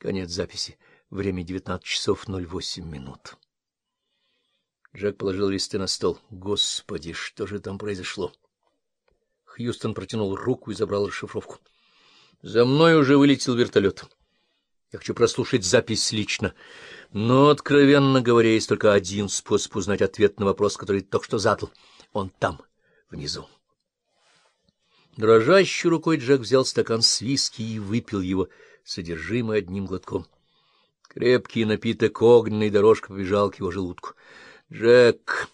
Конец записи. Время 19 часов 08 минут. Джек положил листы на стол. Господи, что же там произошло? Хьюстон протянул руку и забрал расшифровку. За мной уже вылетел вертолет. Я хочу прослушать запись лично. Но, откровенно говоря, есть только один способ узнать ответ на вопрос, который только что задал. Он там, внизу. Дрожащей рукой Джек взял стакан с виски и выпил его, содержимое одним глотком. Крепкий напиток огненной дорожкой побежал к его желудку. «Джек!»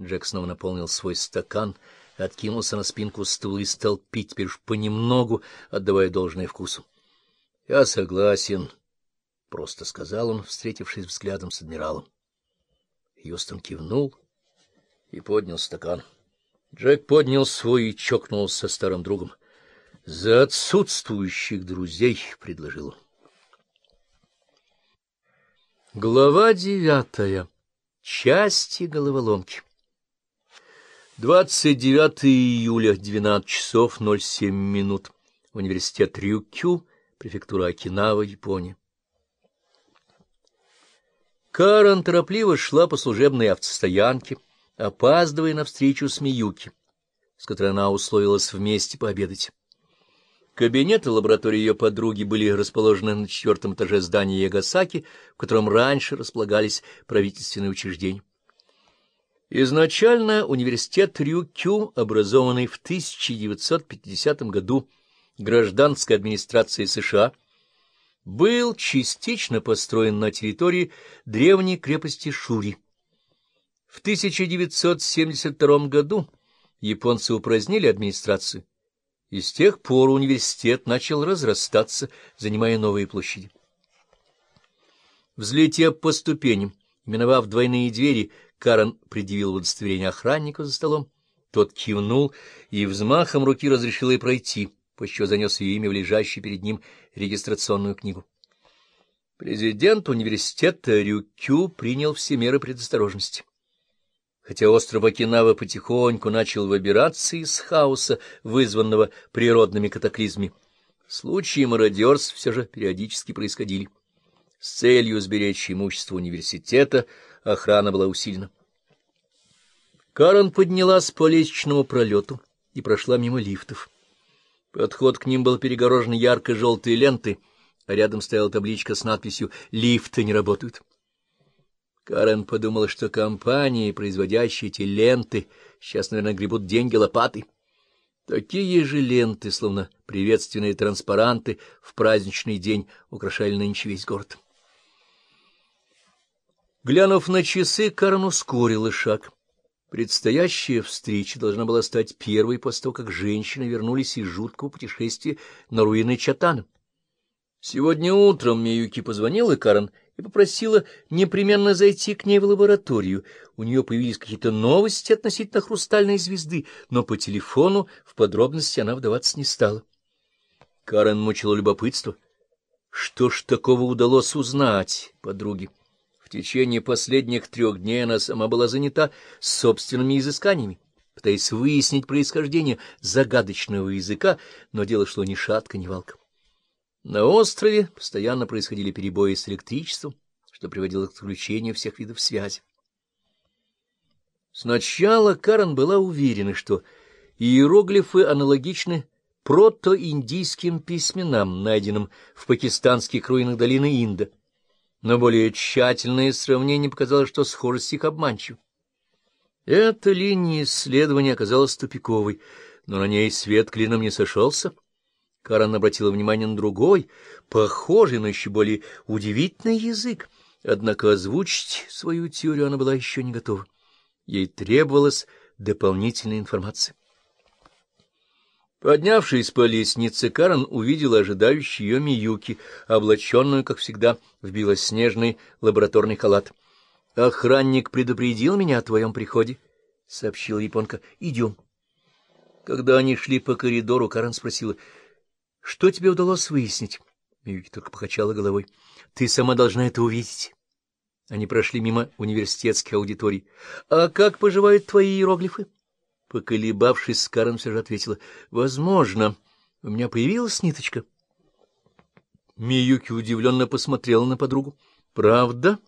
Джек снова наполнил свой стакан, откинулся на спинку стула и стал пить, теперь уж понемногу, отдавая должное вкусу. — Я согласен, — просто сказал он, встретившись взглядом с адмиралом. Хьюстон кивнул и поднял стакан. Джек поднял свой и чокнулся со старым другом. — За отсутствующих друзей, — предложил он. Глава девятая. Части головоломки. 29 июля, 12 часов 07 минут. Университет Рюкю, префектура Окинава, Япония. Карен торопливо шла по служебной автостоянке, опаздывая на встречу с Миюки, с которой она условилась вместе пообедать. Кабинет и лаборатория ее подруги были расположены на четвертом этаже здания Ягасаки, в котором раньше располагались правительственные учреждения. Изначально университет Рюкю, образованный в 1950 году гражданской администрацией США, был частично построен на территории древней крепости Шури. В 1972 году японцы упразднили администрацию, и с тех пор университет начал разрастаться, занимая новые площади. Взлетев по ступеням, миновав двойные двери, Карен предъявил удостоверение охранника за столом. Тот кивнул и взмахом руки разрешил ей пройти, чего занес ее имя в лежащую перед ним регистрационную книгу. Президент университета Рюкю принял все меры предосторожности. Хотя остров Окинава потихоньку начал выбираться из хаоса, вызванного природными катаклизмами, случаи мародерств все же периодически происходили. С целью сберечь имущество университета охрана была усилена. Карен поднялась по лестничному пролету и прошла мимо лифтов. Подход к ним был перегорожен ярко-желтой лентой, а рядом стояла табличка с надписью «Лифты не работают». Карен подумала, что компании, производящие эти ленты, сейчас, наверное, гребут деньги лопатой. Такие же ленты, словно приветственные транспаранты, в праздничный день украшали нынче весь город. Глянув на часы, Карен ускорила шаг. Предстоящая встреча должна была стать первой после того, как женщины вернулись из жуткого путешествия на руины Чатана. Сегодня утром Миюки позвонила Карен и попросила непременно зайти к ней в лабораторию. У нее появились какие-то новости относительно хрустальной звезды, но по телефону в подробности она вдаваться не стала. Карен мучила любопытство. Что ж такого удалось узнать подруге? В течение последних трех дней она сама была занята собственными изысканиями, пытаясь выяснить происхождение загадочного языка, но дело шло ни шатко, ни валко. На острове постоянно происходили перебои с электричеством, что приводило к отключению всех видов связи. Сначала Карен была уверена, что иероглифы аналогичны протоиндийским письменам, найденным в пакистанских руинах долины Инда но более тщательное сравнение показало, что схожесть их обманчива. Эта линия исследования оказалась тупиковой, но на ней свет клином не сошелся. Карен обратила внимание на другой, похожий, но еще более удивительный язык, однако озвучить свою теорию она была еще не готова. Ей требовалась дополнительная информация. Поднявшись по лестнице, Карен увидела ожидающую ее Миюки, облаченную, как всегда, в белоснежный лабораторный халат. — Охранник предупредил меня о твоем приходе, — сообщила японка. — Идем. Когда они шли по коридору, Карен спросила, — что тебе удалось выяснить? Миюки только покачала головой. — Ты сама должна это увидеть. Они прошли мимо университетских аудиторий. — А как поживают твои иероглифы? — Поколебавшись, Скарен все же ответила. — Возможно. У меня появилась ниточка. Миюки удивленно посмотрела на подругу. — Правда?